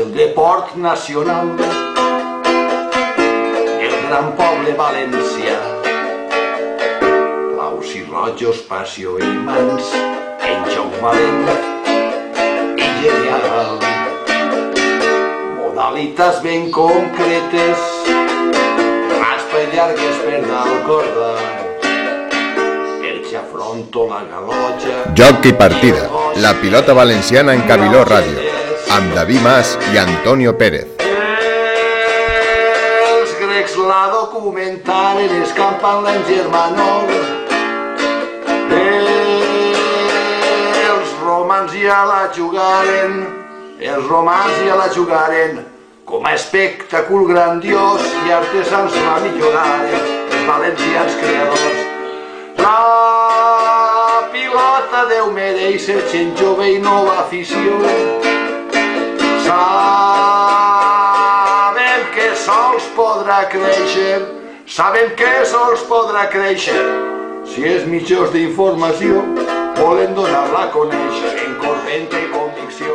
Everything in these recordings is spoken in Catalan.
el deport nacional. El gran poble valencià. Blaus i rojos, passió i mans, en joc valent i genial. Modalitats ben concretes, raspa i llargues per dalt corda, afronto la galotxa... Joc i partida, la pilota valenciana en Cabiló Ràdio, amb David Mas i Antonio Pérez. Els grecs la documentaren escampant-la en germanol. Els romans ja la jugaren, els romans ja la jugaren, com a espectacle grandiós i artesans la milloraren, els valencians creadors. La pilota Déu mereix ser gent jove i nova afició. Sabem que sols podrà créixer, sabem que sols podrà créixer. Si és mitjors d'informació, volen donar-la a conèixer en correnta i convicció.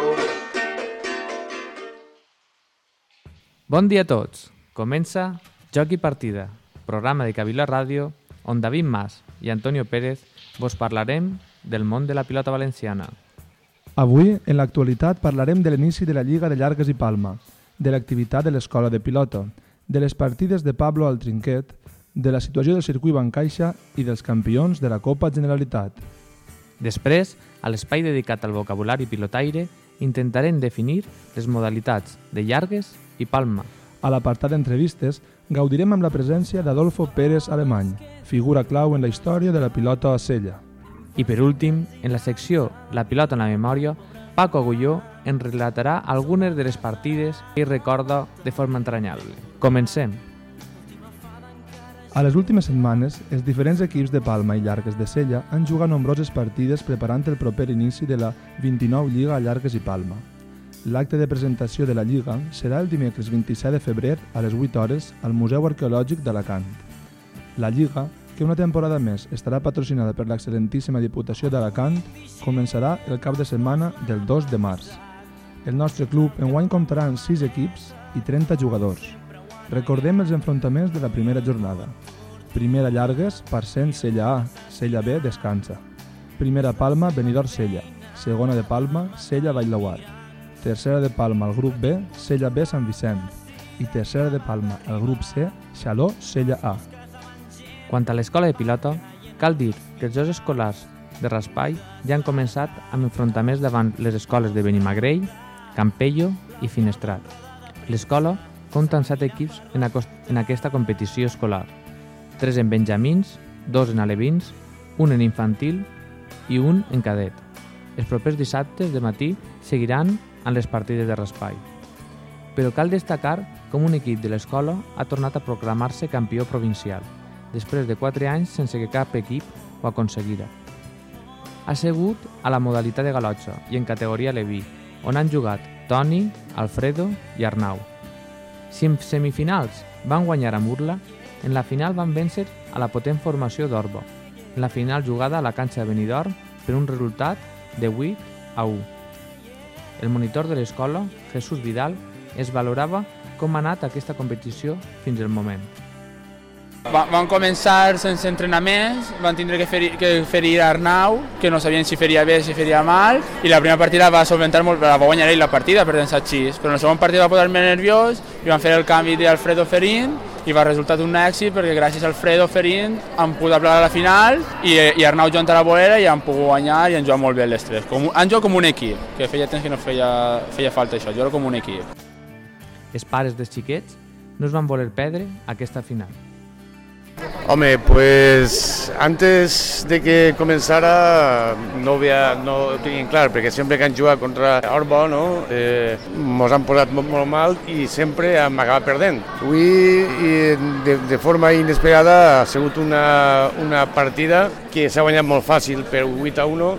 Bon dia a tots. Comença Joc i Partida, programa de Cabiló Ràdio on David Mas i Antonio Pérez vos parlarem del món de la pilota valenciana. Avui, en l'actualitat, parlarem de l'inici de la Lliga de Llargues i Palma, de l'activitat de l'Escola de Pilota, de les partides de Pablo al trinquet, de la situació del circuit Bancaixa i dels campions de la Copa Generalitat. Després, a l'espai dedicat al vocabulari pilotaire, intentarem definir les modalitats de llargues i palma. A l'apartat d'entrevistes, gaudirem amb la presència d'Adolfo Pérez Alemany, figura clau en la història de la pilota a Sella. I per últim, en la secció La pilota en la memòria, Paco Agulló en relatarà algunes de les partides que hi recorda de forma entranyable. Comencem! A les últimes setmanes, els diferents equips de Palma i Llargues de Sella han jugat nombroses partides preparant el proper inici de la 29 Lliga a Llargues i Palma. L'acte de presentació de la Lliga serà el dimecres 27 de febrer a les 8 hores al Museu Arqueològic d'Alacant. La Lliga, que una temporada més estarà patrocinada per l'excel·lentíssima Diputació d'Alacant, començarà el cap de setmana del 2 de març. El nostre club enguany comptarà amb 6 equips i 30 jugadors. Recordem els enfrontaments de la primera jornada. Primera Llargues, Parcent Sella A, Sella B descansa. Primera Palma, Benidorm Sella. Segona de Palma, Sella Valllauar. Tercera de Palma, al grup B, Sella B Sant Vicent. I tercera de Palma, al grup C, Xaló Sella A. Quant a l'escola de pilota, cal dir que els jocs escolars de Raspai ja han començat amb enfrontaments davant les escoles de Benimagrell, Campello i Finestrat. L'escola compta amb 7 equips en, en aquesta competició escolar, 3 en benjamins, 2 en alevins, un en infantil i un en cadet. Els propers dissabtes de matí seguiran amb les partides de Raspai. Però cal destacar com un equip de l'escola ha tornat a proclamar-se campió provincial, després de 4 anys sense que cap equip ho aconseguira. Ha segut a la modalitat de galotxa i en categoria Leví, on han jugat Toni, Alfredo i Arnau. Si en semifinals van guanyar a Murla, en la final van vèncer a la potent formació d'Orbo, en la final jugada a la canxa de Benidorm per un resultat de 8 a 1. El monitor de l'escola, Jesús Vidal, es valorava com ha anat aquesta competició fins al moment. Van començar sense entrenaments, van tindre que ferir, que ferir Arnau, que no sabien si feria bé, si feria mal, i la primera partida va solventar molt, la va guanyar ell la partida per tensar xis, però en la segona partida va posar-me nerviós i van fer el canvi d'Alfredo Ferín i va resultar un èxit perquè gràcies a Alfredo Ferín han pogut aplegar a la final i, i Arnau a la bolera i han pogut guanyar i han jugat molt bé les tres. Com, han jugat com un equip, que feia temps que no feia, feia falta això, jugar com un equip. Els pares dels xiquets no es van voler perdre aquesta final. Home, pues antes de que comenzara no, havia, no ho tenien clar, perquè sempre que han jugat contra Orbo no, eh, mos han posat molt, molt mal i sempre hem acabat perdent. Avui, de, de forma inesperada, ha sigut una, una partida que s'ha guanyat molt fàcil per 8 a 1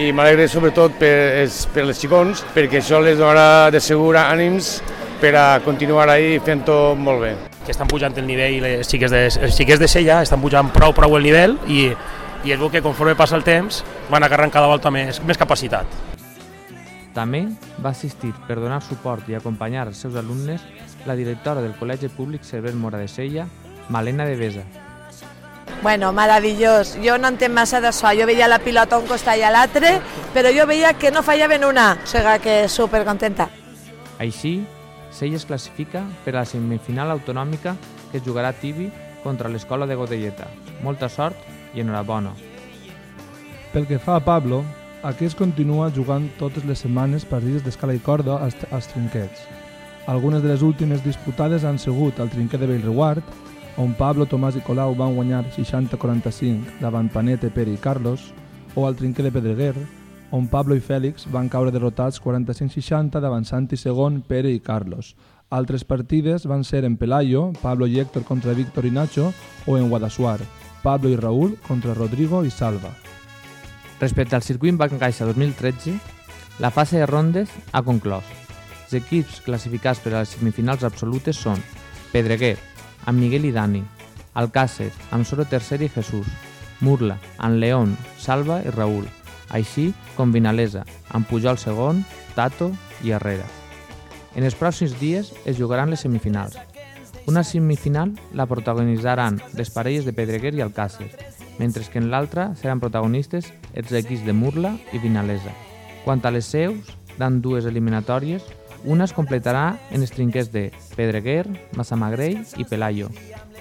i m'alegre sobretot per, per les xicons perquè això les donarà de segur ànims per a continuar ahí fent-ho molt bé que estan pujant el nivell, les xiques de, els xiquets de Sella estan pujant prou prou el nivell i, i es veu que conforme passa el temps van agarrant cada volta més, més capacitat. També va assistir per donar suport i acompanyar els seus alumnes la directora del Col·legi Públic Cervell Mora de Sella, Malena de Besa. Bueno, meravellós. Jo no entenc massa d'això. Jo veia la pilota a un costat i a l'altre, però jo veia que no fallaven una. O sigui que super contenta. Així, Sella es classifica per a la semifinal autonòmica que jugarà Tibi contra l'escola de Godelleta. Molta sort i enhorabona. Pel que fa a Pablo, aquest continua jugant totes les setmanes partides d'escala i corda als, als trinquets. Algunes de les últimes disputades han sigut el trinquet de Bellreguard, on Pablo, Tomàs i Colau van guanyar 60-45 davant Panete, Pere i Carlos, o el trinquet de Pedreguer, on Pablo i Fèlix van caure derrotats 45-60 davant Santi Segon, Pere i Carlos. Altres partides van ser en Pelayo, Pablo i Héctor contra Víctor i Nacho, o en Guadassuar, Pablo i Raúl contra Rodrigo i Salva. Respecte al circuit Bancaixa 2013, la fase de rondes ha conclòs. Els equips classificats per a les semifinals absolutes són Pedreguer, amb Miguel i Dani, Alcácer, amb Soro Tercer i Jesús, Murla, amb León, Salva i Raúl, així com Vinalesa, amb Pujol segon, Tato i Herrera. En els pròxims dies es jugaran les semifinals. Una semifinal la protagonitzaran les parelles de Pedreguer i Alcácer, mentre que en l'altra seran protagonistes els equips de Murla i Vinalesa. Quant a les seus, dan dues eliminatòries, una es completarà en els trinquers de Pedreguer, Massamagrell i Pelayo,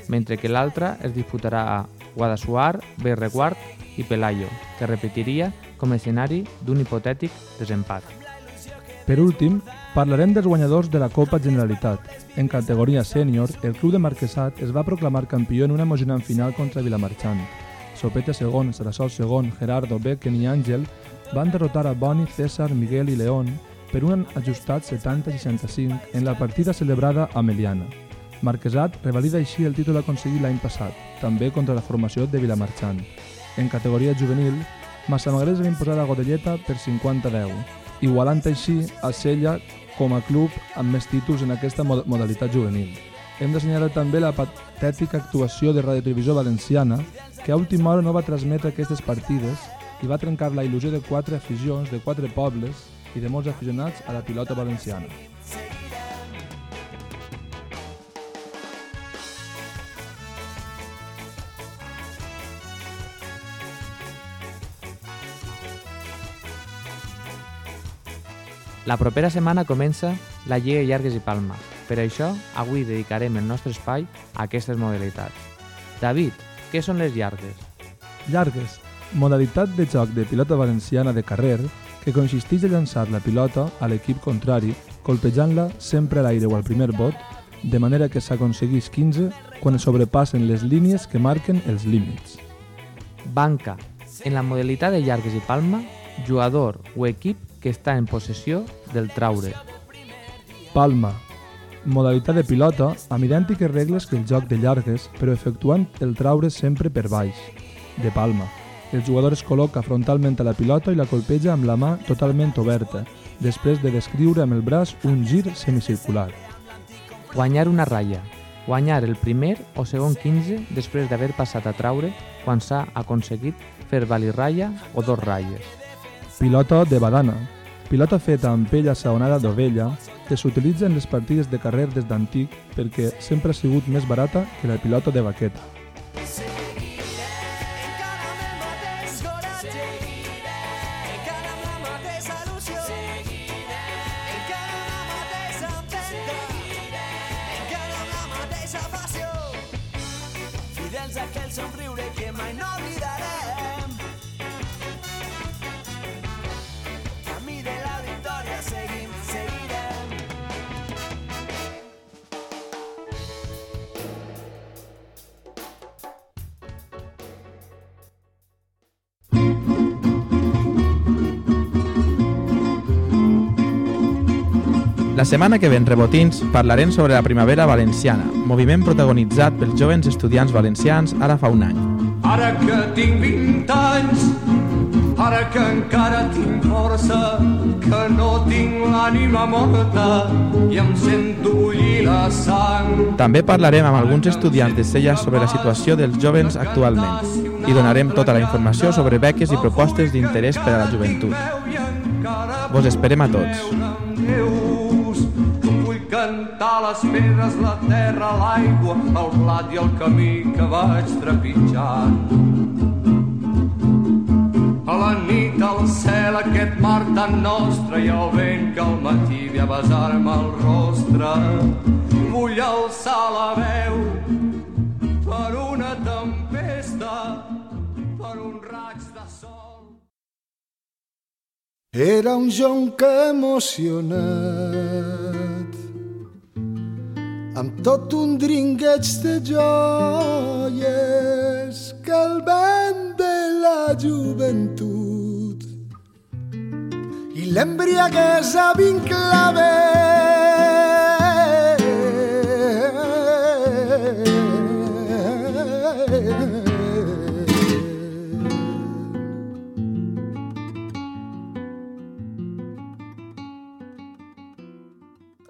mentre que l'altra es disputarà a Guadassuar, Berreguard i Pelayo, que repetiria com a escenari d'un hipotètic desempat. Per últim, parlarem dels guanyadors de la Copa Generalitat. En categoria sènior, el club de Marquesat es va proclamar campió en una emocionant final contra Vilamarxant. Sopete segon, Sarasol segon, Gerardo, Becken i Àngel van derrotar a Boni, César, Miguel i León per un ajustat 70-65 en la partida celebrada a Meliana. Marquesat revalida així el títol aconseguit l'any passat, també contra la formació de Vilamarxant. En categoria juvenil, Massamagrell va imposar a Godelleta per 50-10, igualant així a Sella com a club amb més títols en aquesta mod modalitat juvenil. Hem d'assenyalar també la patètica actuació de Radio Televisió Valenciana, que a última hora no va transmetre aquestes partides i va trencar la il·lusió de quatre aficions de quatre pobles i de molts aficionats a la pilota valenciana. La propera setmana comença la Lliga Llargues i Palma. Per això, avui dedicarem el nostre espai a aquestes modalitats. David, què són les llargues? Llargues, modalitat de joc de pilota valenciana de carrer que consisteix a llançar la pilota a l'equip contrari colpejant-la sempre a l'aire o al primer bot, de manera que s'aconseguís 15 quan sobrepassen les línies que marquen els límits. Banca. En la modalitat de llargues i palma, jugador o equip que està en possessió del traure. Palma. Modalitat de pilota amb idèntiques regles que el joc de llargues, però efectuant el traure sempre per baix. De palma. El jugador es col·loca frontalment a la pilota i la colpeja amb la mà totalment oberta, després de descriure amb el braç un gir semicircular. Guanyar una ratlla. Guanyar el primer o segon 15 després d'haver passat a traure quan s'ha aconseguit fer valir ratlla o dos ratlles. Pilota de badana. Pilota feta amb pell assaonada d'ovella que s'utilitza en les partides de carrer des d'antic perquè sempre ha sigut més barata que la pilota de baqueta. Setmana que ve en Rebotins parlarem sobre la primavera valenciana, moviment protagonitzat pels jovens estudiants valencians ara fa un any. Ara que tinc 20 anys, ara que encara tinc força, que no tinc l'ànima morta i em sento bullir la sang. També parlarem amb alguns estudiants de Sella sobre la situació dels jovens actualment i donarem tota la informació sobre beques i propostes d'interès per a la joventut. Vos esperem a tots. Cantar les pedres, la terra, l'aigua, el blat i el camí que vaig trepitjant. A la nit al cel aquest mar tan nostre i el vent que al matí ve a besar-me el rostre. Vull alçar la veu per una tempesta, per un raig de sol. Era un jonc emocionat amb tot un dringueig de joies que el vent de la joventut i l'embriaguesa vinclavé.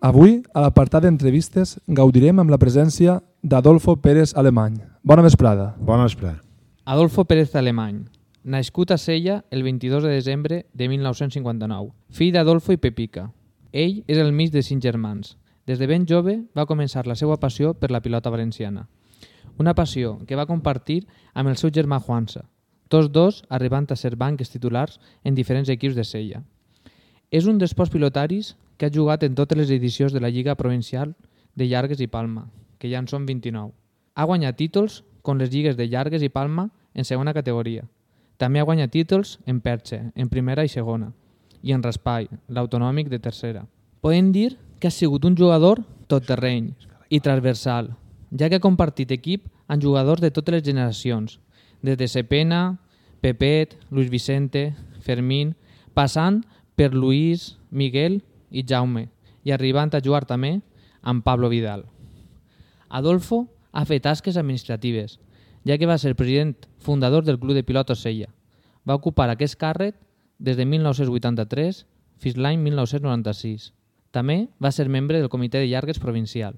Avui, a l'apartat d'entrevistes, gaudirem amb la presència d'Adolfo Pérez Alemany. Bona vesprada. Bona vesprada. Adolfo Pérez Alemany, nascut a Sella el 22 de desembre de 1959, fill d'Adolfo i Pepica. Ell és el mig de cinc germans. Des de ben jove va començar la seva passió per la pilota valenciana. Una passió que va compartir amb el seu germà Juansa, tots dos arribant a ser banques titulars en diferents equips de Sella. És un dels pocs pilotaris que ha jugat en totes les edicions de la Lliga Provincial de Llargues i Palma, que ja en són 29. Ha guanyat títols com les lligues de Llargues i Palma en segona categoria. També ha guanyat títols en Perche, en primera i segona, i en Raspai, l'autonòmic de tercera. Podem dir que ha sigut un jugador tot terreny i transversal, ja que ha compartit equip amb jugadors de totes les generacions, des de Sepena, Pepet, Luis Vicente, Fermín, passant per Luis, Miguel i Jaume, i arribant a jugar també amb Pablo Vidal. Adolfo ha fet tasques administratives, ja que va ser president fundador del Club de Pilotos Sella. Va ocupar aquest càrrec des de 1983 fins l'any 1996. També va ser membre del Comitè de Llargues Provincial.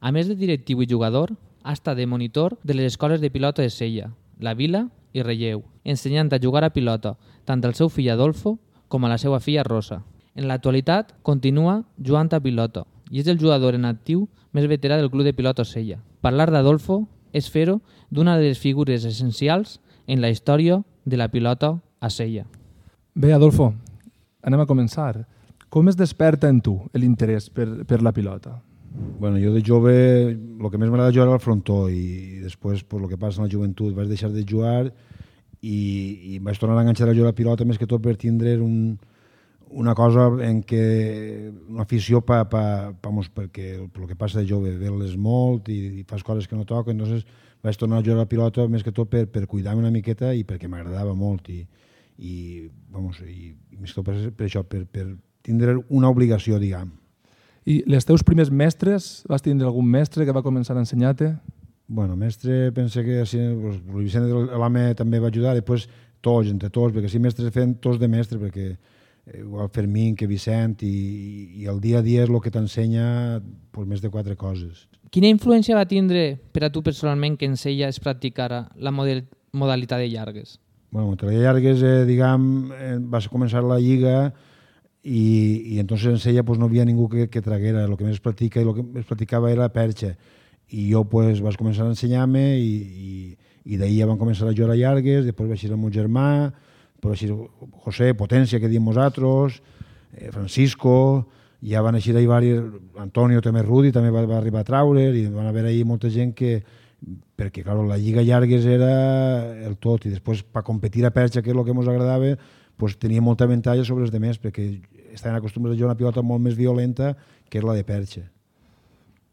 A més de directiu i jugador, ha estat de monitor de les escoles de pilota de Sella, La Vila i Relleu, ensenyant a jugar a pilota tant al seu fill Adolfo com a la seva filla Rosa. En l'actualitat continua jugant a pilota i és el jugador en actiu més veterà del Club de Pilota Sella. Parlar d'Adolfo és fer-ho d'una de les figures essencials en la història de la pilota a Sella. Bé, Adolfo, anem a començar. Com es desperta en tu l'interès per, per la pilota? Bueno, jo de jove el que més m'agrada jugar era al frontó i després, per lo que passa en la joventut, vaig deixar de jugar i, i vaig tornar a enganxar a jugar a la pilota més que tot per tindre un, una cosa en què una afició pa, pa, vamos, perquè el, el que passa de jove veles molt i, i fas coses que no toquen, entonces vaig tornar a jugar a la pilota més que tot per, per cuidar-me una miqueta i perquè m'agradava molt i, i, vamos, i, i més que tot per, per això, per, per tindre una obligació, diguem. I les teus primers mestres, vas tindre algun mestre que va començar a ensenyar-te? Bueno, mestre, pense que sí, pues, Vicent de l'Home també va ajudar, després tots, entre tots, perquè sí, mestres fent tots de mestre, perquè igual Fermín que Vicent, i, i el dia a dia és el que t'ensenya pues, més de quatre coses. Quina influència va tindre per a tu personalment que en Sella es practicara la model, modalitat de llargues? Bueno, entre les llargues, eh, diguem, eh, va començar la lliga i, i entonces en Sella pues, no havia ningú que, que traguera. El que més es practica i el que més practicava era la perxa. I jo pues, vas començar a ensenyar-me i, i, i d'ahir ja van començar a jugar a llargues, després va ser el meu germà, va ser José, Potència, que diem nosaltres, eh, Francisco, ja van així ahir diversos, Antonio també Rudi també va, va arribar a traure i van haver ahir molta gent que perquè clar, la lliga llargues era el tot i després per competir a perxa que és el que ens agradava pues, tenia molta avantatge sobre els demés perquè estaven acostumats a jugar una pilota molt més violenta que és la de perxa.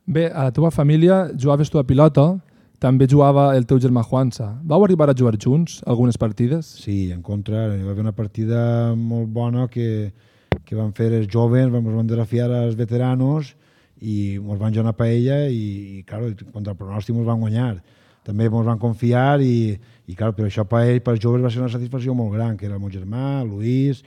Bé, a la teva família jugaves tu a pilota, també jugava el teu germà Juansa. Vau arribar a jugar junts algunes partides? Sí, en contra, hi va haver una partida molt bona que, que van fer els joves, ens van desafiar als veteranos i ens van jugar una paella i, i claro, contra el pronòstic ens van guanyar. També ens van confiar i, i claro, per això per ell, per els joves va ser una satisfacció molt gran, que era el meu germà, Luis,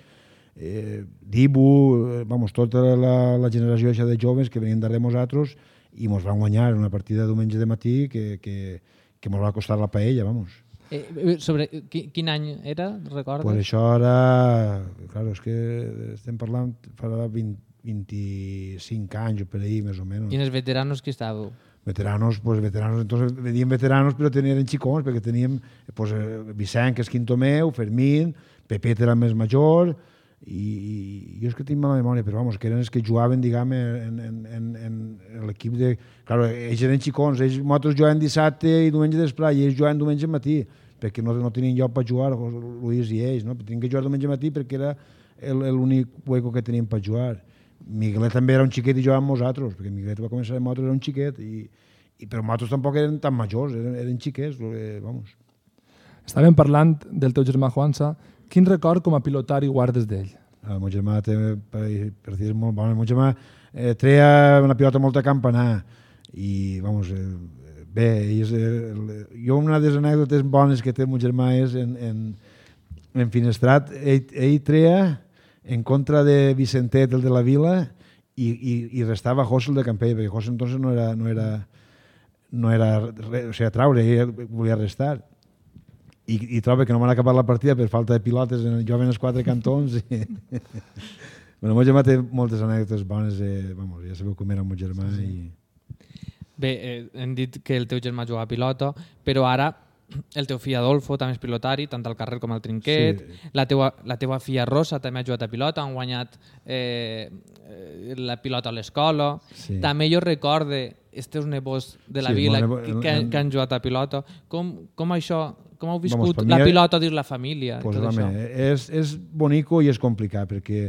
eh, Dibu, eh, vamos, tota la, la generació de joves que venien darrere nosaltres i ens van guanyar una partida de diumenge de matí que, que, que ens va costar la paella, vamos. Eh, eh, sobre qui- quin any era, recordes? Pues això ara, claro, és que estem parlant, farà 20, 25 anys o per ahí, més o menys. I en els veteranos qui estàveu? Veteranos, pues veteranos, entonces venían veteranos, pero tenían xicons, perquè teníem pues, eh, Vicent, que és quinto meu, Fermín, Pepet era el més major, i, i jo és que tinc mala memòria, però vamos, que eren els que jugaven, diguem, en, en, en, en, l'equip de... Claro, ells eren xicons, ells, nosaltres jugaven dissabte i diumenge d'esprà, i ells jugaven diumenge matí, perquè no, no tenien lloc per jugar, Luis i ells, no? Tenien que jugar diumenge matí perquè era l'únic hueco que teníem per jugar. Miguelet també era un xiquet i jugava amb nosaltres, perquè Miguelet va començar amb nosaltres, era un xiquet, i, i però nosaltres tampoc eren tan majors, eren, eren xiquets, eh, vamos. Estàvem parlant del teu germà Juansa. Quin record com a pilotari guardes d'ell? El meu germà té per, per dir molt bon. El meu germà eh, treia una pilota molt a campanar i, vamos, eh, bé, és, eh, jo una de les anècdotes bones que té el meu germà és en, en, en Finestrat, ell, ell treia en contra de Vicentet, el de la Vila, i, i, i restava José el de Campell, perquè José entonces no era, no era, no era o sigui, traure, ell volia restar i, i troba que no m'han acabat la partida per falta de pilotes, en, jo en els quatre cantons. I... bueno, el meu germà té moltes anècdotes bones, eh, vamos, ja sabeu com era el meu germà. Sí, sí. I... Bé, eh, hem dit que el teu germà juga a pilota, però ara el teu fill Adolfo també és pilotari, tant al carrer com al trinquet. Sí. La, teua, la teua filla Rosa també ha jugat a pilota, han guanyat eh, eh, la pilota a l'escola. Sí. També jo recorde els teus nebots de la Sí, vila que, nebo- que, que han jugat a pilota. Com, com això, com heu Vamos, viscut mi la pilota dins la família? Pues, tot home, això? és, és bonico i és complicat, perquè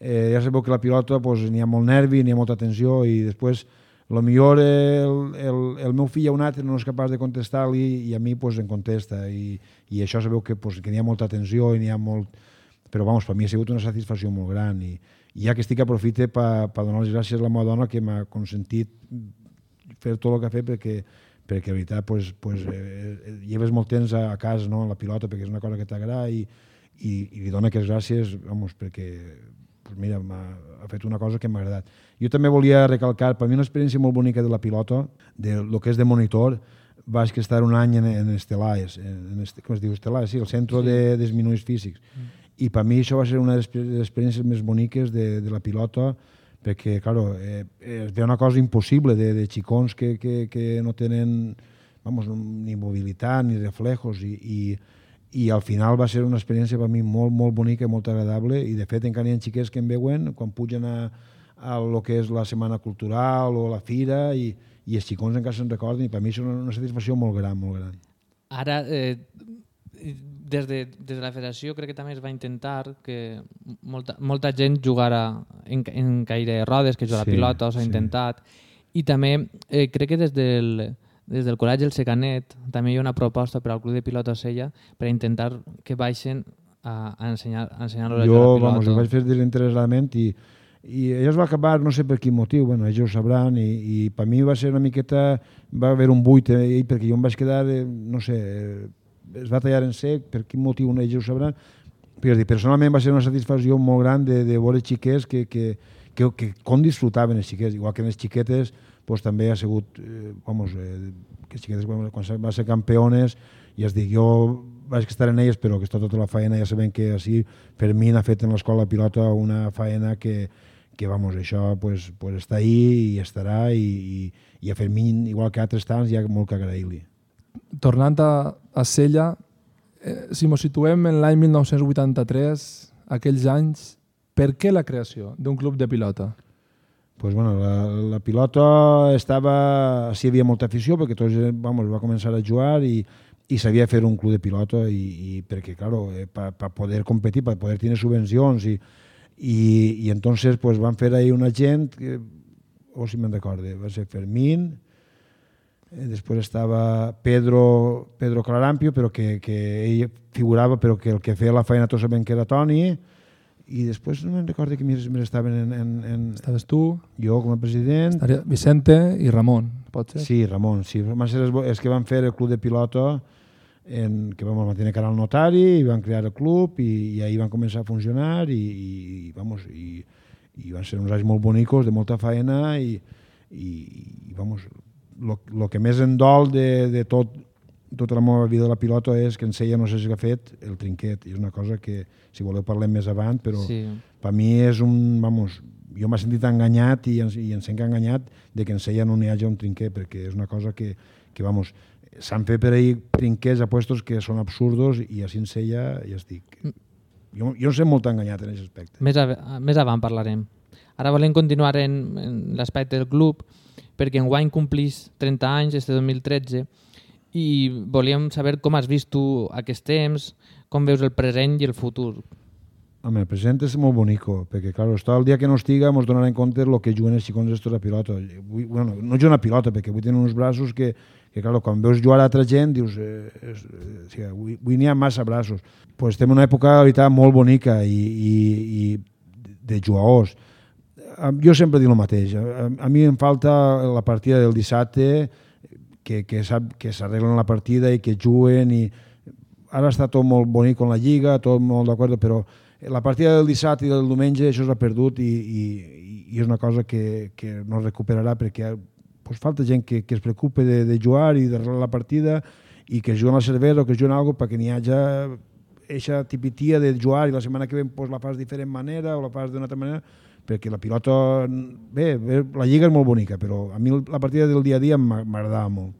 eh, ja sabeu que la pilota pues, n'hi ha molt nervi, n'hi ha molta tensió, i després, lo millor el, el, el meu fill a un altre no és capaç de contestar-li i a mi pues, em contesta, i, i això sabeu que, pues, que n'hi ha molta tensió i n'hi ha molt... Però, vamos, per mi ha sigut una satisfacció molt gran, i, i ja que estic aprofite per donar les gràcies a la meva dona que m'ha consentit fer tot el que ha fet perquè, perquè en veritat pues, pues, eh, eh, lleves molt temps a, a casa no, la pilota perquè és una cosa que t'agrada i, i, i li dono aquestes gràcies vamos, perquè pues mira, ha fet una cosa que m'ha agradat. Jo també volia recalcar, per mi una experiència molt bonica de la pilota, de lo que és de monitor, vaig estar un any en, en Estelaes, en, en este, com es diu Estelaes? Sí, el centre sí. de disminuïts físics. Mm. I per mi això va ser una de les experiències més boniques de, de la pilota, perquè, claro, eh, es ve una cosa impossible de, de xicons que, que, que no tenen vamos, ni mobilitat ni reflejos i, i, i al final va ser una experiència per mi molt, molt bonica i molt agradable i de fet encara hi ha xiquets que em veuen quan pugen a, a lo que és la setmana cultural o la fira i, i els xicons encara se'n recorden i per mi és una, una satisfacció molt gran, molt gran. Ara, eh, des, de, des de la federació crec que també es va intentar que molta, molta gent jugara en, en caire de rodes, que juga Sí, a pilota, s'ha sí. intentat. I també eh, crec que des del, des del Col·legi El Secanet també hi ha una proposta per al Club de Pilota Sella per intentar que baixen a, a ensenyar, a ensenyar a Jo, a vamos, pilota. ho vaig fer desinteressadament i, i allò es va acabar, no sé per quin motiu, bueno, ells ho sabran, i, i per mi va ser una miqueta, va haver un buit eh, perquè jo em vaig quedar, eh, no sé, eh, es va tallar en sec, per quin motiu ells ho sabran, però dir, personalment va ser una satisfacció molt gran de, de veure xiquets que, que, que, que com disfrutaven els xiquets, igual que les xiquetes pues, també ha sigut, eh, vamos, eh, que xiquetes quan, quan va ser campeones, i es dic, jo vaig estar en elles, però que està tota la faena, ja sabem que així Fermín ha fet en l'escola pilota una faena que, que vamos, això pues, pues està ahí i estarà, i, i, i a Fermín, igual que altres tants, hi ha molt que agrair-li. Tornant a, a Sella, eh, si ens situem en l'any 1983, aquells anys, per què la creació d'un club de pilota? pues bueno, la, la pilota estava... Sí, hi havia molta afició perquè tots vamos, va començar a jugar i, i sabia fer un club de pilota i, i perquè, claro, eh, per pa poder competir, per poder tenir subvencions i, i, i entonces pues, van fer ahí una gent, que, o si me'n recorde, va ser Fermín, eh, després estava Pedro, Pedro Clarampio, però que, que ell figurava, però que el que feia la feina tots sabem que era Toni, i després no me'n recordo que més, més estaven en, en, en... Estaves tu? Jo com a president. Estaria Vicente i Ramon, pot ser? Sí, Ramon, sí. Van ser els, bo- els que van fer el club de pilota en, que vam mantenir cara al notari i van crear el club i, i ahir van començar a funcionar i, i, vamos, i, i van ser uns anys molt bonicos, de molta faena i, i, i vamos, lo, lo que més en dol de, de tot tota la meva vida de la pilota és que en Sella no sé si ha fet el trinquet. I és una cosa que, si voleu, parlem més avant, però Sí. per mi és un... Vamos, jo m'he sentit enganyat i, i em sent enganyat de que en Sella no n'hi hagi un trinquet, perquè és una cosa que, que vamos, s'han fet per ahir trinquets a puestos que són absurdos i així en Sella ja estic. Jo, jo em sent molt enganyat en aquest aspecte. Més, a, més avant parlarem. Ara volem continuar en, en l'aspecte del club, perquè enguany complís 30 anys, este 2013, i volíem saber com has vist tu aquest temps, com veus el present i el futur. Home, el present és molt bonico, perquè, clar, està el dia que no estiga ens donarà en compte el que juguen els xicons estos a pilota. Vull, bueno, no juguen a pilota, perquè avui tenen uns braços que, que clar, quan veus jugar a altra gent, dius, eh, és, eh, o sigui, avui, avui n'hi ha massa braços. Pues estem en una època, la veritat, molt bonica i, i, i de jugadors. Jo sempre dic el mateix. A, a mi em falta la partida del dissabte, que, que, sap, que s'arreglen la partida i que juguen i ara està tot molt bonic amb la Lliga, tot molt d'acord, però la partida del dissabte i del diumenge això s'ha perdut i, i, i és una cosa que, que no es recuperarà perquè pues, falta gent que, que es preocupe de, de jugar i d'arreglar la partida i que juguen a la cervesa o que juguen a algo perquè n'hi hagi eixa tipitia de jugar i la setmana que ve pues, la fas de diferent manera o la fas d'una altra manera perquè la pilota, bé, bé, la lliga és molt bonica, però a mi la partida del dia a dia m'ag- m'agradava molt.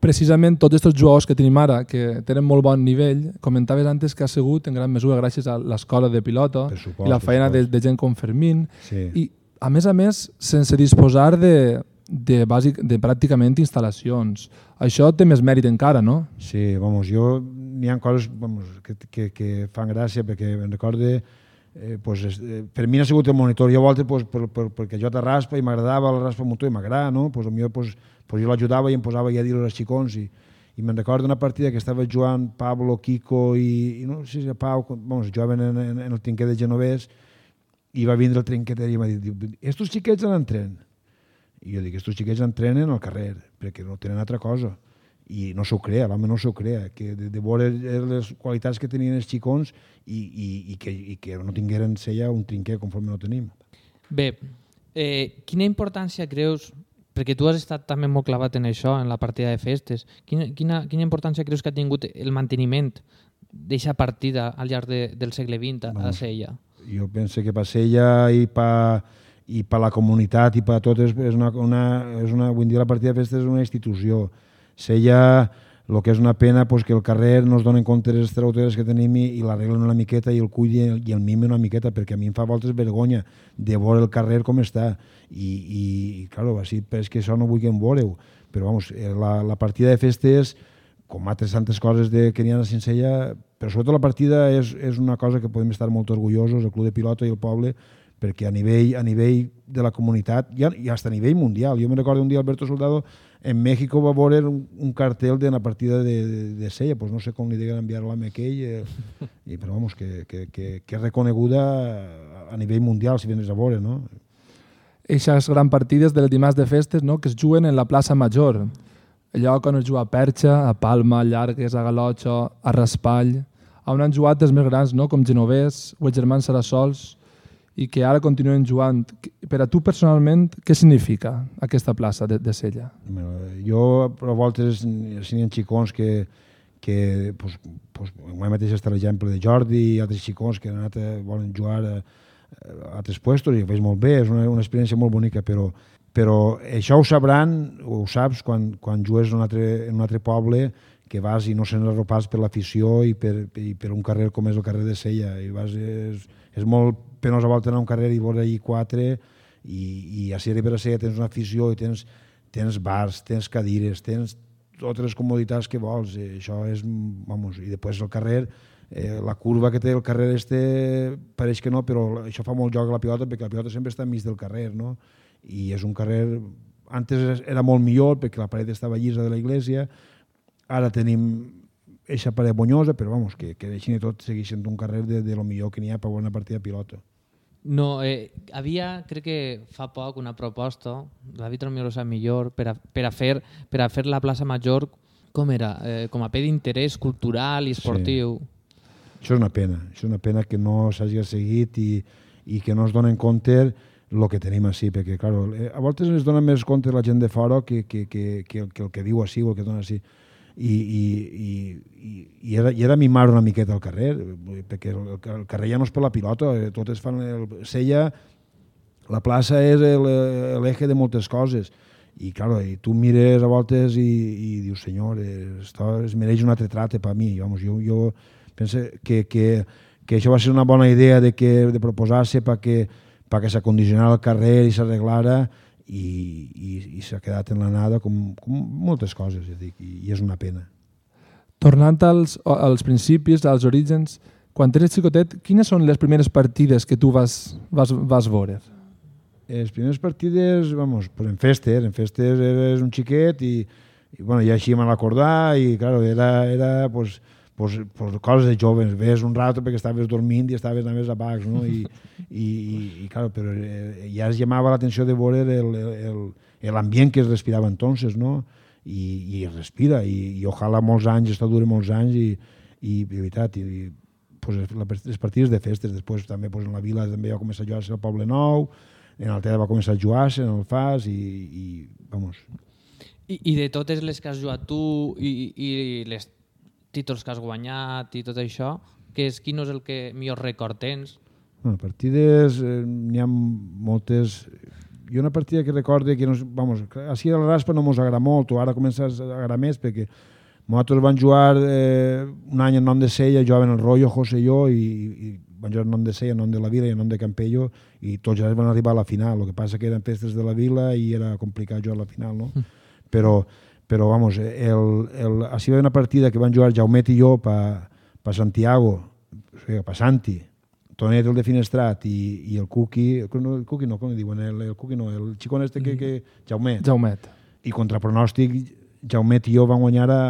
precisament tots aquests jugadors que tenim ara, que tenen molt bon nivell, comentaves antes que ha sigut en gran mesura gràcies a l'escola de pilota supost, i la feina de, de gent com Fermín. Sí. I, a més a més, sense disposar de, de, bàsic, de pràcticament instal·lacions. Això té més mèrit encara, no? Sí, vamos, jo n'hi ha coses vamos, que, que, que fan gràcia perquè em recorde eh, pues, es- eh, per mi no ha sigut el monitor, jo a voltes pues, per, per, perquè jo te raspa i m'agradava la raspa motor i m'agrada, no? pues, potser pues, pues, jo l'ajudava i em posava ja a dir als xicons i, i me'n recordo una partida que estava jugant Pablo, Kiko i, i no sé si Pau, vamos, jugaven en, en, en el trinquet de Genovès i va vindre el trinqueter i m'ha dit, estos xiquets on entrenen? I jo dic, estos xiquets entrenen al carrer, perquè no tenen altra cosa. I no s'ho crea, l'home no s'ho crea, que de, de veure les qualitats que tenien els xicons i, i, i, que, i que no tingueren sella un trinquet conforme no tenim. Bé, eh, quina importància creus, perquè tu has estat també molt clavat en això, en la partida de festes, quina, quina, quina importància creus que ha tingut el manteniment d'aquesta partida al llarg de, del segle XX a, a Vamos. Sella? Jo penso que per Sella i per, i per la comunitat i per tot és, és, una, una, és una, vull dir, la partida de festes és una institució. Sella, el que és una pena pues, que el carrer no es donen compte de les trauteres que tenim i, i l'arreglen una miqueta i el cuiden i el mimen una miqueta, perquè a mi em fa voltes vergonya de veure el carrer com està. I, i, i claro, així, és que això no vull que em veureu. Però vamos, eh, la, la partida de festes com altres tantes coses de, que n'hi ha a Cincella, però sobretot la partida és, és una cosa que podem estar molt orgullosos, el club de pilota i el poble, perquè a nivell, a nivell de la comunitat i, a, i hasta a nivell mundial. Jo me recordo un dia Alberto Soldado en México va veure un, un cartel de la partida de, de, de Sella, pues no sé com li diguen enviar l'home aquell, eh, i, però vamos, que, que, que, que és reconeguda a nivell mundial, si vienes a veure, no? Eixes gran partides del dimarts de festes no? que es juguen en la plaça Major. Allò on es juga a Perxa, a Palma, a Llargues, a Galotxo, a Raspall, on han jugat els més grans, no? com Genovès o els germans Sarassols, i que ara continuen jugant. Per a tu personalment, què significa aquesta plaça de, de Sella? Jo a voltes si n'hi ha xicons que, que pues, pues, mai mateix està l'exemple de Jordi i altres xicons que han anat a, volen jugar a, a altres puestos i ho veig molt bé, és una, una experiència molt bonica, però, però això ho sabran, ho saps quan, quan jugues en un altre, en un altre poble que vas i no sents arropats per l'afició i per, i per un carrer com és el carrer de Sella. I vas, és, és molt penós a volta anar un carrer i veure allí quatre i, i a Sierra per a Sella tens una afició i tens, tens bars, tens cadires, tens totes les comoditats que vols. I això és, vamos, i després el carrer, eh, la curva que té el carrer este pareix que no, però això fa molt joc a la pilota perquè la pilota sempre està enmig del carrer, no? I és un carrer... Antes era molt millor perquè la paret estava llisa de la iglesia, ara tenim eixa paret bonyosa, però vamos, que, que així i tot segueix sent un carrer de, de lo millor que n'hi ha per una partida de pilota. No, eh, havia, crec que fa poc, una proposta, David Romero sap millor, per a, per a, fer, per a fer la plaça Major, com era? Eh, com a pè d'interès cultural i esportiu. Sí. Això és una pena, això és una pena que no s'hagi seguit i, i que no es donen compte el que tenim així, perquè claro, eh, a voltes es dona més compte la gent de fora que, que, que, que, el, que el que diu així o el que dona així. I, i, i, i, i, era, i era mimar una miqueta al carrer, perquè el, el carrer ja no és per la pilota, eh, tot es fan el sella, la plaça és l'eje de moltes coses, i claro, i tu mires a voltes i, i dius, senyor, esto es mereix un altre trate per mi, vamos, jo, jo penso que, que, que això va ser una bona idea de, que, de proposar-se perquè pa que s'acondicionara el carrer i s'arreglara i, i, i s'ha quedat en la nada com, com moltes coses, ja dic, i, i és una pena. Tornant als, als principis, als orígens, quan eres xicotet, quines són les primeres partides que tu vas, vas, vas veure? Les primeres partides, vamos, pues en festes, en festes eres un xiquet i, i bueno, ja així me l'acordar i, claro, era, era pues, pues, pues, coses de joves, ves un rato perquè estaves dormint i estaves anaves a baix, no? I, i, i, i claro, però eh, ja es llamava l'atenció de veure el- el- el- l'ambient que es respirava entonces, no? I, i es respira, i, i ojalà molts anys, esto dure molts anys, i, i de veritat, i, i pues, les partides de festes, després també pues, en la vila també va començar a jugar-se al Poble Nou, en Altera va començar a jugar-se, en el FAS, i, i vamos, I, I de totes les que has jugat tu i, i les títols que has guanyat i tot això, que és, quin és el que millor record tens? Bueno, partides, eh, n'hi ha moltes... Jo una partida que recorde que, no, vamos, així la raspa no mos agrada molt, o ara comença a agradar més, perquè nosaltres van jugar eh, un any en nom de Sella, jugaven el Rollo, José i jo, i, i van jugar en nom de Sella, en nom de la Vila i en nom de Campello, i tots ja van arribar a la final. El que passa que eren festes de la Vila i era complicat jugar a la final, no? Però, però vamos, el, el, ha sido una partida que van jugar Jaumet i jo pa, pa Santiago, o sigui, pa Santi, Tonet, el de Finestrat, i, i el Cuqui, no, el Cuqui no, com li diuen? El, el Cuqui no, el xicón este que, que... Jaumet. Jaumet. I contra pronòstic, Jaumet i jo vam guanyar a,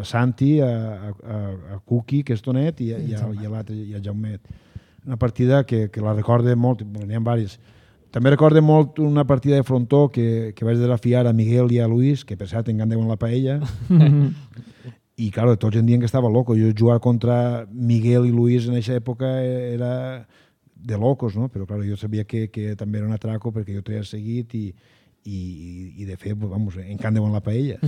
a Santi, a, a, a Cuqui, que és Tonet, i, a- i, a, i a l'altre, i a Jaumet. Una partida que, que la recorde molt, n'hi ha diverses. També recorde molt una partida de frontó que, que vaig desafiar a Miguel i a Luis, que per cert encan deuen la paella, i claro, tots en dient que estava loco. Jo jugar contra Miguel i Luis en aquesta època era de locos, no? Però claro, jo sabia que, que també era un atraco perquè jo treia seguit i, i, i de fet, pues, vamos, encant deuen la paella.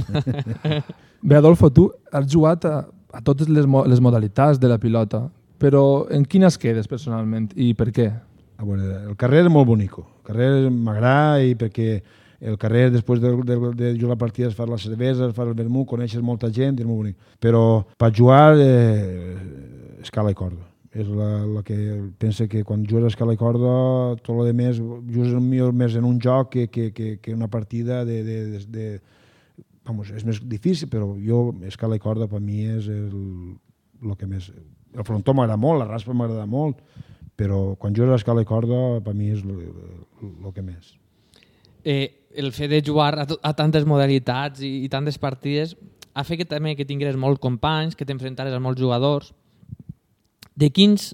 Bé, Adolfo, tu has jugat a, a totes les, mo les modalitats de la pilota, però en quines quedes personalment i per què? A veure, el carrer és molt bonico. El carrer m'agrada i perquè el carrer, després de, de, de jugar partides, fas la cervesa, fas el vermut, coneixes molta gent, és molt bonic. Però per jugar, eh, escala i corda. És la, la que pensa que quan jugues a escala i corda, tot el més, jugues millor més en un joc que, que, que, que una partida de, de, de, de vamos, és més difícil, però jo, escala i corda, per mi és el, el que més... El frontó m'agrada molt, la raspa m'agrada molt, però quan jugues a escala i corda, per mi és el que més. Eh, el fet de jugar a, a tantes modalitats i, i tantes partides ha fet que també que tingueres molts companys, que t'enfrentares a molts jugadors. De quins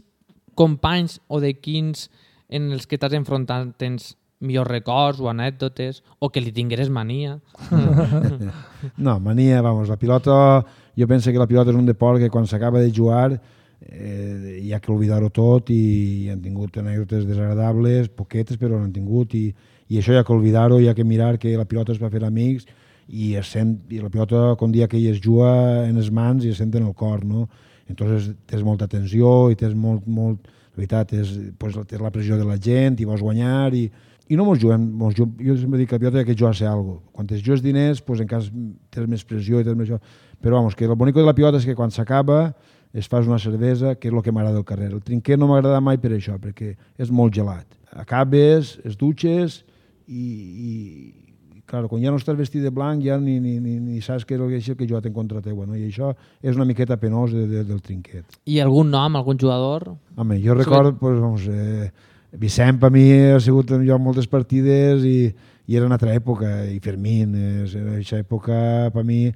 companys o de quins en els que t'has enfrontat tens millors records o anècdotes o que li tingueres mania? no, mania, vamos, la pilota, jo penso que la pilota és un deport que quan s'acaba de jugar eh, hi ha que oblidar-ho tot i han tingut anècdotes desagradables, poquetes, però n'han tingut i, i això hi ha que oblidar-ho, hi ha que mirar que la pilota és per fer amics i, es sent, i la pilota, com dia que ell es juga en les mans i es sent en el cor, no? Entonces tens molta tensió i tens molt, molt, la veritat, és, pues, tens la pressió de la gent i vols guanyar i, i no mos juguem, mos juguem, jo sempre dic que la pilota ha que jugar-se alguna cosa. Quan es jugues diners, pues, encara tens més pressió i tens més. Però vamos, que el bonico de la pilota és que quan s'acaba es fas una cervesa, que és el que m'agrada del carrer. El trinquet no m'agrada mai per això, perquè és molt gelat. Acabes, es dutxes i, i claro, quan ja no estàs vestit de blanc ja ni, ni, ni, ni saps què és el que, el que jugat en contra teu. No? I això és una miqueta penós de, de, del trinquet. I algun nom, algun jugador? Home, jo recordo, pues, vamos, eh, Vicent per mi ha sigut jo moltes partides i, i era una altra època, i Fermín, era aquesta època per mi...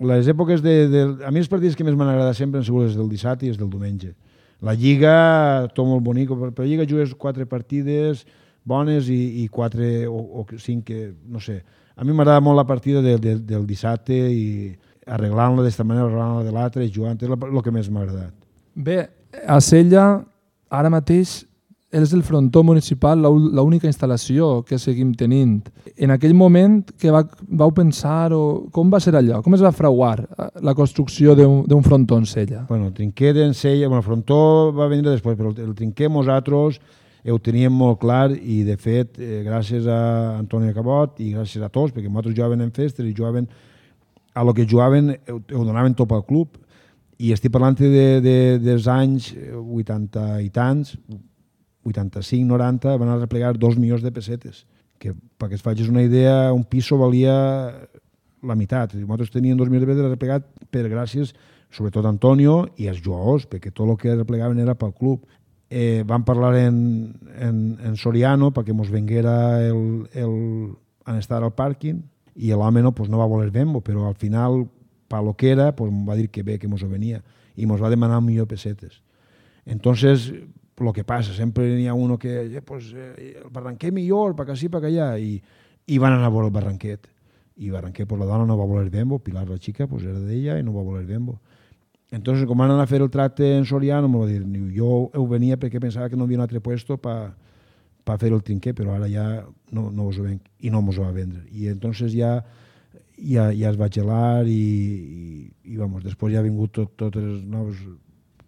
Les èpoques de, de... A mi les partides que més m'han agradat sempre han sigut les del dissabte i les del diumenge. La Lliga, tot molt bonic, per, per la Lliga jugues quatre partides bones i, i quatre o, o cinc, que, no sé. A mi m'agrada molt la partida de, de, del dissabte i arreglant-la d'esta manera, arreglant-la de l'altra i jugant, és el que més m'ha agradat. Bé, a Sella, ara mateix, és el frontó municipal l'ú- l'única instal·lació que seguim tenint. En aquell moment, que va, vau pensar o com va ser allò? Com es va frauar eh, la construcció d'un frontó en Sella? Bueno, el trinquet en Sella, bueno, el frontó va venir després, però el, trinquet nosaltres eh, ho teníem molt clar i, de fet, eh, gràcies a Antoni Cabot i gràcies a tots, perquè nosaltres jugaven en festes i jugaven a lo que jugaven eh, ho, ho donaven tot al club i estic parlant de, de, dels anys eh, 80 i tants, 85, 90, van arreplegar dos milions de pessetes, que perquè es facis una idea, un piso valia la meitat. Nosaltres teníem dos milions de pessetes arreplegat per gràcies, sobretot a Antonio i als jugadors, perquè tot el que arreplegaven era pel club. Eh, van parlar en, en, en Soriano perquè mos venguera el, el, en estar al pàrquing i l'home no, pues no va voler vendre però al final, pa lo que era, pues, va dir que bé, que mos ho venia i mos va demanar un milió de pessetes. Entonces, lo que passa, sempre n'hi ha uno que, eh, pues, eh, el Barranquet millor, pa que sí, pa que allà, i, i van anar a veure el Barranquet. I Barranquet, pues, la dona no va voler Bembo, Pilar, la xica, pues, era d'ella i no va voler Bembo. Entonces, com van anar a fer el tracte en Soriano, me va dir, jo ho venia perquè pensava que no havia un altre puesto pa, pa fer el trinquet, però ara ja no, no us ho venc, i no mos ho va vendre. I entonces ja, ja, ja es va gelar i, i, i vamos, després ja ha vingut tot, totes les noves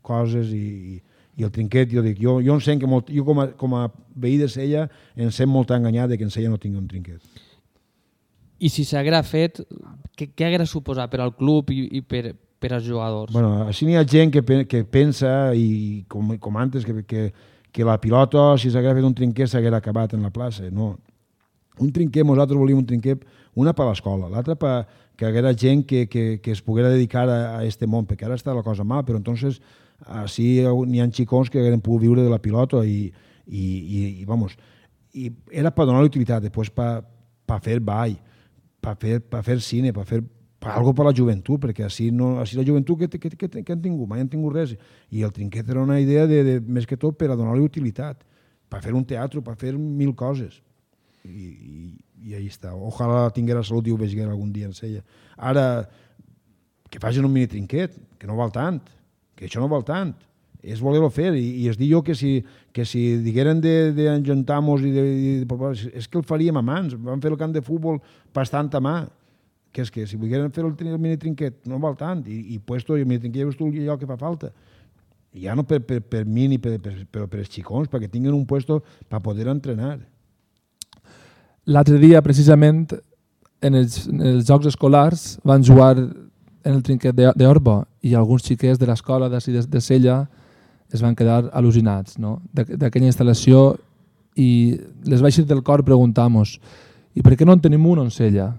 coses i, i, i el trinquet, jo dic, jo, jo em sent que molt, jo com a, com a veí de Sella em sent molt enganyat de que en Sella no tingui un trinquet. I si s'haguera fet, què, què haguera suposat per al club i, i per, per als jugadors? Bueno, així n'hi ha gent que, que pensa, i com, com antes, que, que, que la pilota, si s'haguera fet un trinquet, s'haguera acabat en la plaça. No. Un trinquet, nosaltres volíem un trinquet, una per l'escola, l'altra per que haguera gent que, que, que es poguera dedicar a, a este món, perquè ara està la cosa mal, però entonces així n'hi ha xicons que hagueren pogut viure de la pilota i, i, i, i vamos, i era per donar utilitat, després per, per fer ball, per fer, per fer cine, per fer per algo per la joventut, perquè així, no, així la joventut que, que, que, que han tingut, mai han tingut res. I el trinquet era una idea de, de, més que tot per a donar-li utilitat, per fer un teatre, per fer mil coses. I, i, i ahí està. Ojalà tinguera salut i ho vegés algun dia en Sella. Ara, que facin un mini trinquet, que no val tant, que això no val tant. És voler-ho fer, i, i es diu jo que si, que si digueren d'enjuntar-nos i de, i de, és que el faríem a mans. Vam fer el camp de futbol bastant a mà que és que si volgueren fer el, el mini trinquet no val tant, i, i puesto el mini trinquet és allò que fa falta. Ja no per, per, per mi ni per, per, però per els xicons, perquè tinguin un puesto per poder entrenar. L'altre dia, precisament, en els, en els Jocs Escolars van jugar en el trinquet de- d'Orba i alguns xiquets de l'escola d'ací de, de Sella es van quedar al·lucinats no? d'aqu- d'aquella instal·lació i les baixes del cor preguntamos i per què no en tenim un en Sella?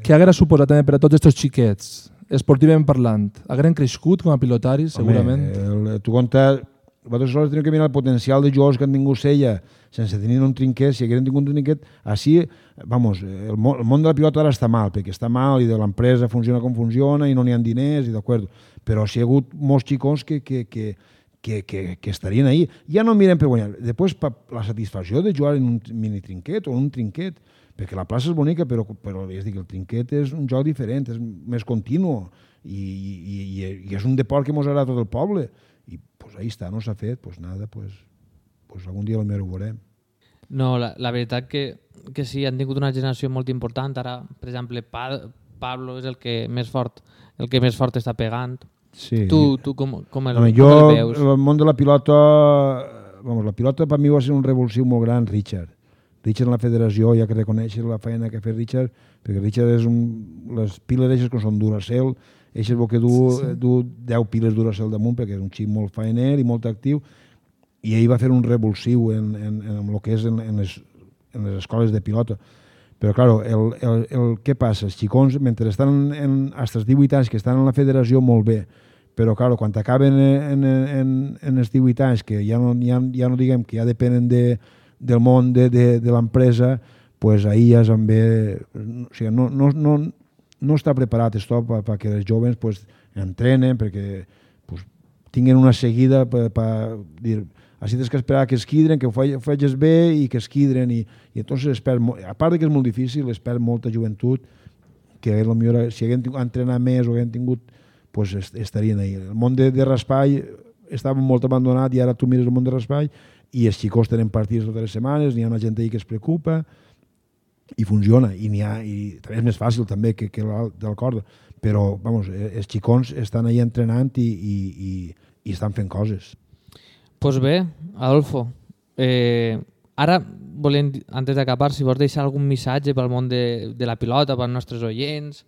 Què haguera suposat també per a tots aquests xiquets, esportivament parlant? Hagueren crescut com a pilotaris, segurament? Home, el, tu compta, vosaltres sols teniu que mirar el potencial de jugadors que han tingut Sella sense tenir un trinquet, si hagueren tingut un trinquet, així, vamos, el, món, el món de la pilota ara està mal, perquè està mal i de l'empresa funciona com funciona i no n'hi ha diners, i d'acord, però si hi ha hagut molts xicons que, que, que, que, que, que estarien ahí. Ja no miren per guanyar. Després, pa, la satisfacció de jugar en un mini trinquet o en un trinquet, perquè la plaça és bonica, però, però és dir, el trinquet és un joc diferent, és més continu, i, i, i, i és un deport que mos agrada a tot el poble. I pues, ahí està, no s'ha fet, pues nada, pues, pues algun dia potser ho veurem. No, la, la veritat que, que sí, han tingut una generació molt important. Ara, per exemple, pa, Pablo és el que més fort el que més fort està pegant. Sí. Tu, tu com, com, el, Home, com jo, el veus? el món de la pilota, vamos, la pilota per mi va ser un revulsiu molt gran, Richard. Richard en la federació, ha que reconèixer la feina que ha fet Richard, perquè Richard és un... Les piles que són Duracell, eixes bo que du, Sí. sí. du 10 piles Duracell damunt, perquè és un xic molt faener i molt actiu, i ell va fer un revulsiu en, en, en, el que és en, en, les, en les escoles de pilota. Però, claro, el, el, el, què passa? Els xicons, mentre estan en, als 18 anys, que estan en la federació, molt bé, però, claro, quan acaben en, en, en, en els 18 anys, que ja no, ja, ja no diguem que ja depenen de, del món de, de, de l'empresa, pues ahí ja amb bé... O sigui, no, no, no, no està preparat això perquè els joves pues, entrenen, perquè pues, tinguin una seguida per, per dir així tens que esperar que es quidren, que ho facis bé i que es quidren i, i entonces es perd, a part de que és molt difícil, es perd molta joventut que a lo millor si haguem entrenat més o haguem tingut pues est estarien ahí. El món de, de raspall estava molt abandonat i ara tu mires el món de raspall i els xicos tenen partits totes les setmanes, n'hi ha una gent ahí que es preocupa, i funciona, i, ha, i també és més fàcil també que, que el del cor, però vamos, eh, els xicons estan ahí entrenant i, i, i, i estan fent coses. Pues bé, Adolfo, eh, ara volem, antes d'acabar, si vols deixar algun missatge pel món de, de la pilota, pels nostres oients,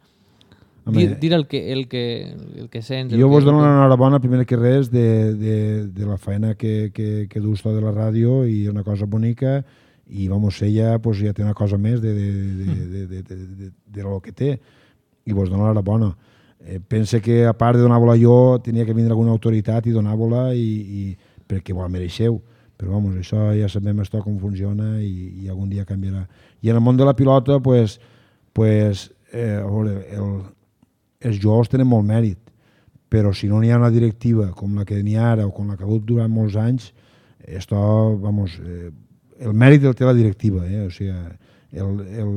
Home, dir, dir el, que, el, que, el que sents. Jo vos dono l'enhorabona, primer que res, de, de, de la feina que, que, que dus de la ràdio i una cosa bonica i vamos, ella pues, ja té una cosa més de, de, de, de, de, de, de, de lo que té i vos dono l'enhorabona. Eh, pense que a part de donar-vos-la jo tenia que vindre alguna autoritat i donar-vos-la i, i, perquè vos la mereixeu però vamos, això ja sabem esto com funciona i, i algun dia canviarà. I en el món de la pilota, pues, pues, eh, a veure, el, els jugadors tenen molt mèrit, però si no n'hi ha una directiva com la que n'hi ha ara o com la que ha hagut durant molts anys, esto, vamos, eh, el mèrit el té la directiva, eh? o sigui, el, el,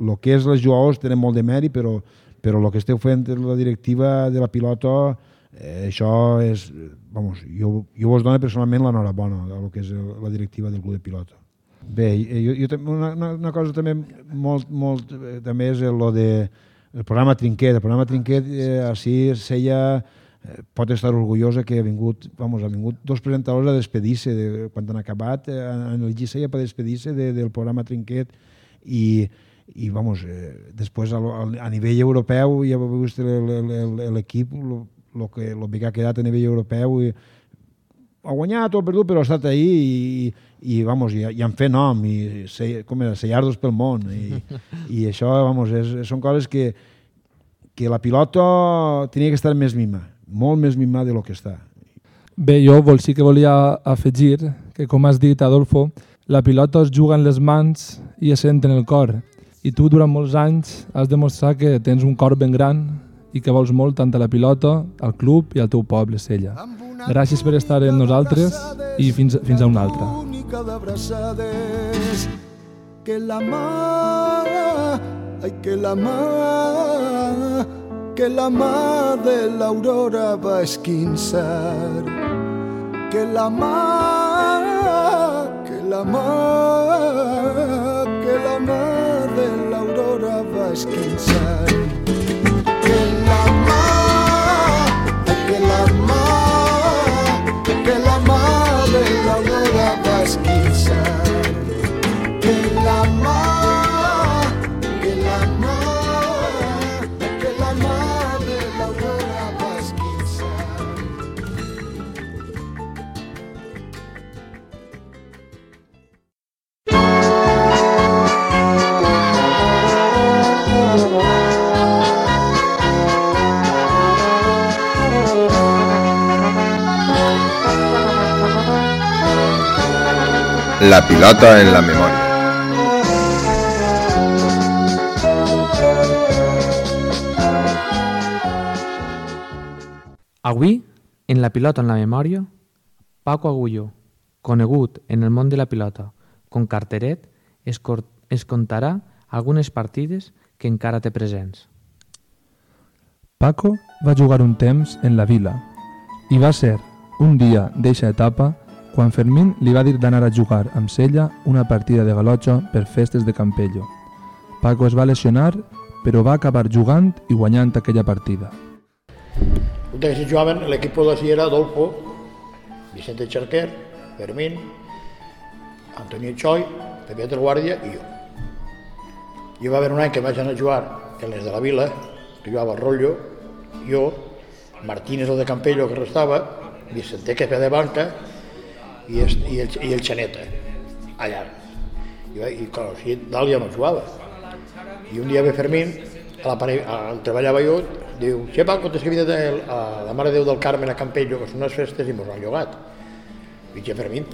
el que és els jugadors tenen molt de mèrit, però, però el que esteu fent la directiva de la pilota, eh, això és, vamos, jo, jo vos dono personalment l'enhorabona a lo que és la directiva del club de pilota. Bé, jo, jo una, una, cosa també molt, molt, eh, també és el de el programa Trinquet. El programa Trinquet, eh, així Sella eh, pot estar orgullosa que ha vingut, vamos, ha vingut dos presentadors a despedir-se de, quan han acabat, eh, en el Sella per despedir-se de, del programa Trinquet i, i vamos, eh, després a, a nivell europeu ja heu vist l'equip, el que, lo que ha quedat a nivell europeu i, ha guanyat o ha perdut, però ha estat ahí i, i, vamos, i, i han fet nom, i se, com era, sellardos pel món. I, i això, vamos, és, són coses que, que la pilota tenia que estar més mima, molt més mima de lo que està. Bé, jo vol, sí que volia afegir que, com has dit, Adolfo, la pilota es juga en les mans i es sent en el cor. I tu, durant molts anys, has demostrat que tens un cor ben gran i que vols molt tant a la pilota, al club i al teu poble, Sella. Gràcies per estar amb nosaltres i fins, fins a una altra. Única d'abraçades que la mà, ai que la mà, que la mà de l'aurora va esquinçar, que la mà, que la mà, que la mà de l'aurora va esquinçar, La pilota en la memòria. Avui, en la pilota en la memòria, Paco Agulló, conegut en el món de la pilota com carteret, es, es contarà algunes partides que encara té presents. Paco va jugar un temps en la vila i va ser un dia d'eixa etapa quan Fermín li va dir d'anar a jugar amb Sella una partida de galotxa per festes de Campello. Paco es va lesionar, però va acabar jugant i guanyant aquella partida. Resulta que se jugaven, l'equip de si era Adolfo, Vicente Charquer, Fermín, Antonio Choi, Pepe del Guàrdia i jo. Jo va haver un any que vaig anar a jugar en les de la vila, que jugava al rotllo, jo, Martínez el de Campello que restava, Vicente que feia de banca i, el, i, el, i el Xaneta, allà. I, i clar, o sigui, dalt ja no jugava. I un dia ve Fermín, a la a, on treballava jo, diu, che Paco, t'has de a la Mare Déu del Carmen a Campello, que són unes festes i mos han llogat. I che Fermín,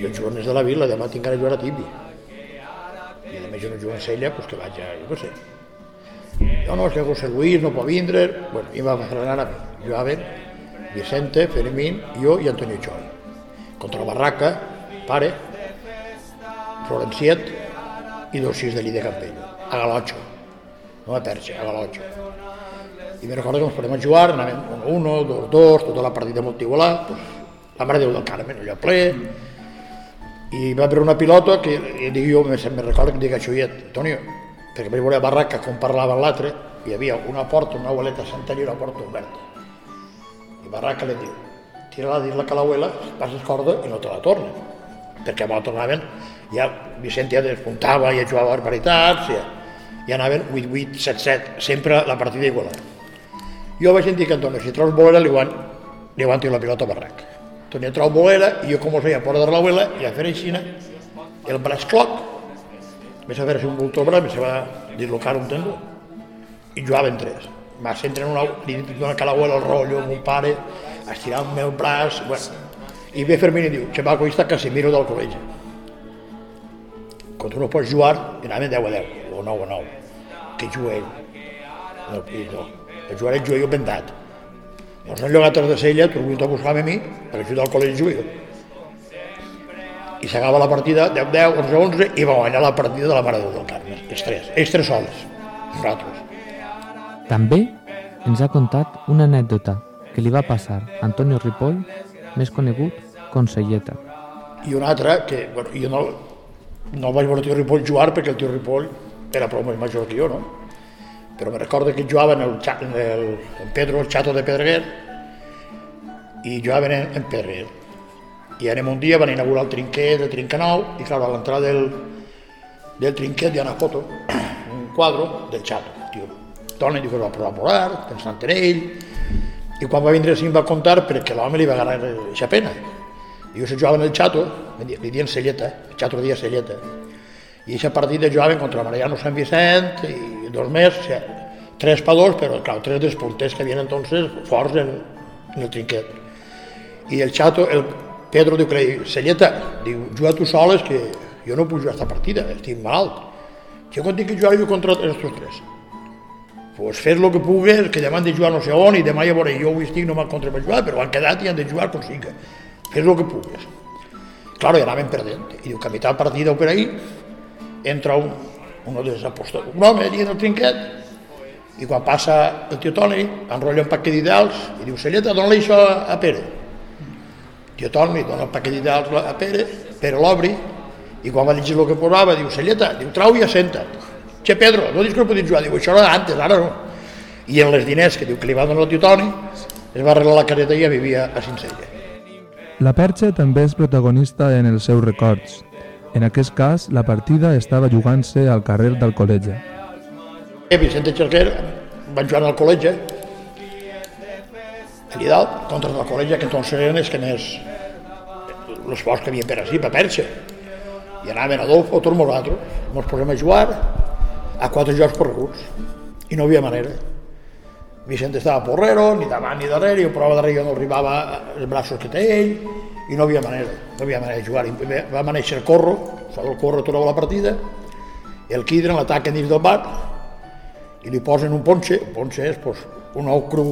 jo jugo més de la vila, demà tinc de jugar a Tibi. I a més jo no jugo en Sella, doncs que vaig a, jo què sé. No, no, és que José Luis no pot vindre, bueno, i va fer anar a mi. Jugaven Vicente, Fermín, jo i Antonio Choi. Contra Barraca, pare, Florenciet i dos sis de de Campello, a Galotxo, no a Perxa, a Galotxo. I me recordo que ens podem jugar, anàvem 1, 2, 2, tota la partida molt igualat, pues, la Mare Déu del Carmen, allò ple, i va haver una pilota que dic jo, me, me recordo que dic a Xullet, Antonio, perquè vaig veure Barraca com parlava l'altre, hi havia una porta, una abueleta sentada i una porta oberta. I Barraca li diu, tira-la dins la calauela, passes corda i no te la tornen. Perquè la tornaven, ja Vicent ja despuntava, ja jugava barbaritats, ja, ja anaven 8-8, 7-7, sempre la partida igualada. Jo vaig dir que Antonio, si trobes bolera, li van, li tirar la pilota a Barraca. Antonio trau bolera i jo com us veia fora de l'abuela, i a fer així, el braç cloc, més a si un voltor braç, se va dislocar un tendó, i jugaven tres. Va centrar en una, li dic una calauela al rotllo, mon pare, estirar el meu braç, bueno. I ve Fermín i diu, xavaco, està Casimiro del col·legi. Quan tu no pots jugar, anaven 10 a 10, o 9 a 9. Que juga ell? No, no. El jugaré jo, jo vendat. Llavors han llogat de Sella, vingut a buscar a mi, perquè jo del col·legi jugo. I s'acaba la partida 10-10, 11-11, i va guanyar la partida de la Mare del Carme. Els tres, ells tres sols, nosaltres. També ens ha contat una anècdota que li va passar Antonio Ripoll, més conegut com Selleta. I una altra, que bueno, jo no, no vaig veure el tio Ripoll jugar perquè el tio Ripoll era prou més major que jo, no? Però me recordo que jugava en, el, en, el, en Pedro, el Chato de Pedreguer, i jugaven en, en Pedreguer. I anem un dia, van inaugurar el trinquet, el trincanou, i clar, a l'entrada del, del trinquet hi ha una foto, un quadre del Chato, tio. Toni diu que es va volar, pensant en ell, i quan va vindre em va contar perquè l'home li va agarrar aquesta pena. I jo se jugava en el Chato, li diuen Selleta, el li dia Selleta, i aquesta partida jugaven contra Mariano Sant Vicent i dos més, o sigui, tres pa dos, però clar, tres dels punters que havien entonces forts en, en el trinquet. I el Chato, el Pedro diu que li diu, Selleta, diu, juga tu soles que jo no puc jugar aquesta partida, estic malalt. Jo quan tinc que jugar jo contra els tres. Pues fes el que pugues, que demà han de jugar no sé on i demà ja veuré, jo avui estic no m'han contra per jugar, però han quedat i han de jugar com sigui. Fes el que pugues. Claro, i anaven perdent. I diu que a mitjà partida o per ahí entra un, uno dels apostadors, un home allí en el trinquet, i quan passa el tio Toni, enrotlla un paquet d'ideals i diu, Selleta, dona-li això a Pere. El tio Toni dona el paquet d'ideals a Pere, Pere l'obri, i quan va llegir el que posava, diu, Selleta, diu, trau i assenta't. Che Pedro, no dius que no podies jugar, diu, això era antes, ara no. I en les diners que diu que li va donar el tio Toni, es va arreglar la careta i ja vivia a Cincella. La Perxa també és protagonista en els seus records. En aquest cas, la partida estava jugant-se al carrer del col·legi. Eh, Vicente Xerquer van jugar al col·legi, a Lidalt, contra el col·legi, que entonces eren els que més, els forts que havien per així, per Perxa. I anaven Adolfo, tots nosaltres, ens posem a jugar a quatre jocs correguts, i no havia manera. Vicente estava porrero, ni davant ni darrere, jo provava darrere, jo no arribava els braços que té ell, i no havia manera, no havia manera de jugar. I va néixer el corro, sol el corro tornava la partida, el Quidren l'ataquen dins del bar, i li posen un ponche, un ponche és pues, un ou cru,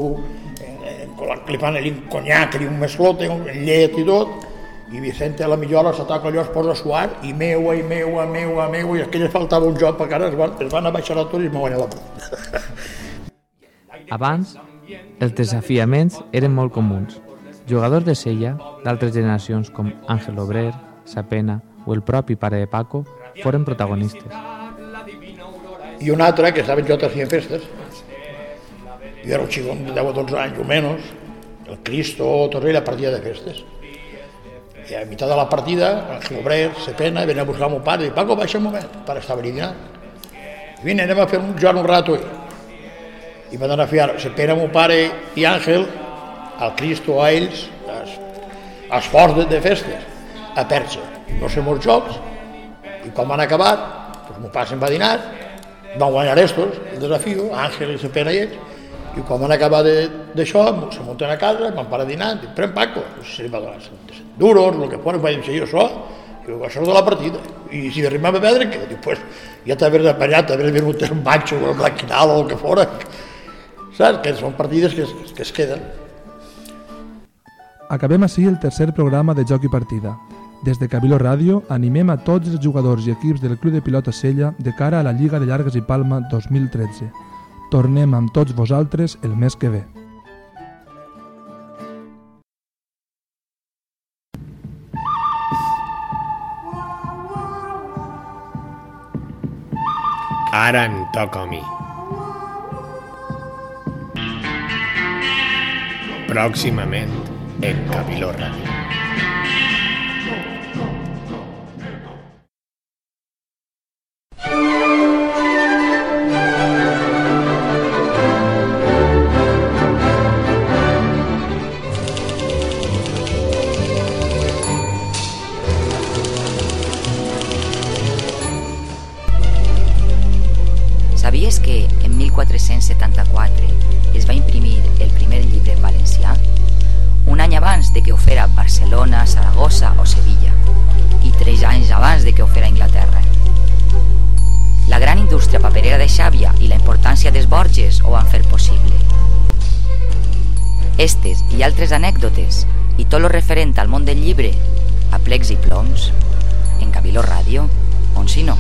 eh, li fan un conyac, un mesclote, un llet i tot, i Vicente a la millora s'ataca allò, es posa a suar, i meua, i meua, meua, meua, i li faltava un joc, perquè ara es van, es van abaixar a tot i es van guanyar la partida. Abans, els desafiaments eren molt comuns. Jugadors de sella d'altres generacions com Àngel Obrer, Sapena o el propi pare de Paco foren protagonistes. I un altre que estava jugant a festes, jo era un xicón de 10 o 12 anys o menys, el Cristo, tot i la partida de festes. I a mitjà de la partida, el Obrer, Sepena, venia a buscar el meu pare, i Paco, baixa un moment, pare estava dinant. Vine, anem a fer un joc un rato. I van a fiar Sepena, meu pare i Àngel, al Cristo, a ells, als, als forts de, de festes, a Perxa. No sé molts jocs, i quan van acabar, doncs meu pare se'n va dinar, van guanyar estos, el desafio, Àngel i Sepena i ells, i quan van acabar de- d'això, se munten a casa, van parar a dinar, dic, pren Paco, se li va donar duros, el que fos, vaig dir, jo això, diu, això és de la partida, i si arribava a perdre, què? Diu, pues, ja t'haver apanyat, t'haver venut un matxo, o el blanquinal, o el que fora, saps? Que són partides que, es- que es queden. Acabem així el tercer programa de Joc i Partida. Des de Cabilo Ràdio animem a tots els jugadors i equips del Club de Pilota Sella de cara a la Lliga de Llargues i Palma 2013. Tornem amb tots vosaltres el mes que ve. Ara em toca a mi. Pròximament, en Cabiló Ràdio. van fer possible. Estes i altres anècdotes i tot lo referent al món del llibre a plecs i ploms, en Gabilo Ràdio, on si no.